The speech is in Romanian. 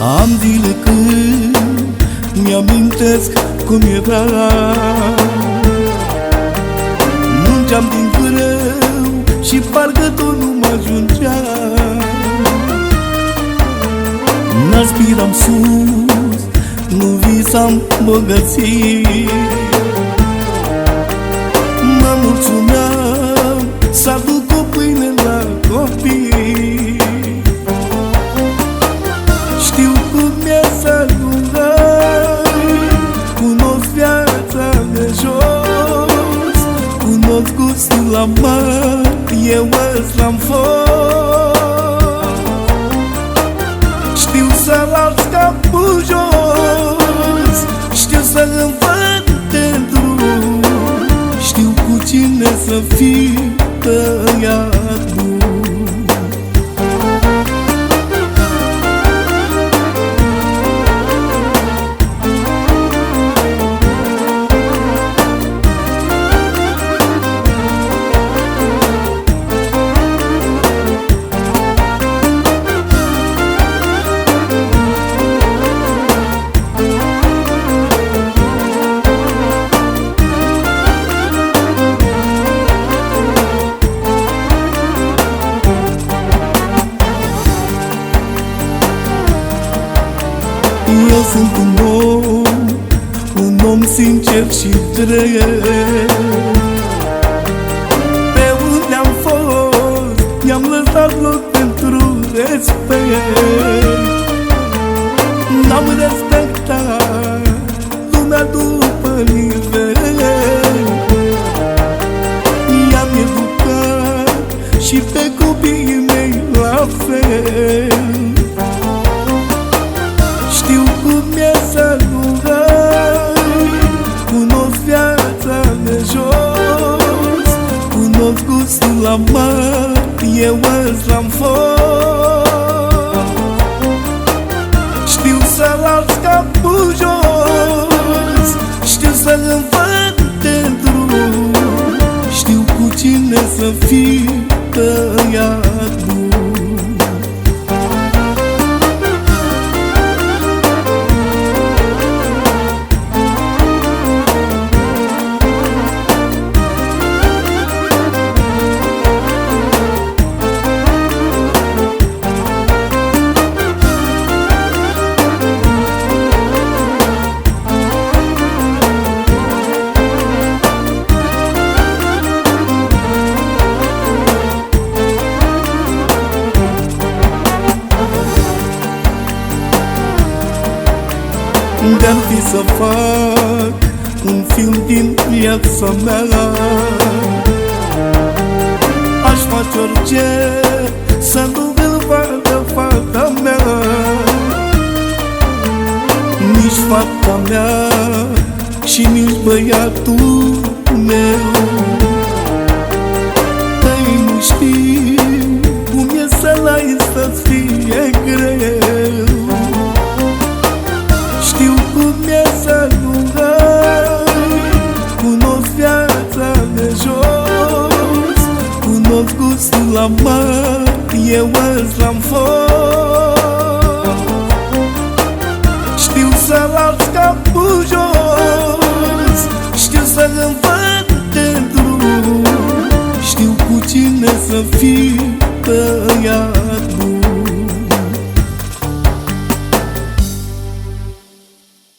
Am zile când mi-amintesc cum era Munceam din greu și parcă tot nu mă ajungea N-aspiram sus, nu visam bogății Eu îți l-am fost. Știu să las capul jos Știu să învăț de drum. Știu cu cine să fiu tăiat Eu sunt un om, un om sincer și drept Pe unde am fost, mi-am lăsat loc pentru respect. N-am respectat lumea după nivel. I-am educat și pe copiii mei la fel cum e să nu ai Cunosc viața de jos. Cunosc gustul la măr Eu îți l-am fost. Știu să las capul jos. Știu să învăț de drum Știu cu cine să fiu tăiat bun De-ar fi să fac un film din viața mea? Aș face orice să nu îl vadă fata mea. Nici fata mea și nici băiatul meu la măr Eu îți l-am fost Știu să las capul jos Știu să învăț de drum. Știu cu cine să fiu tăiat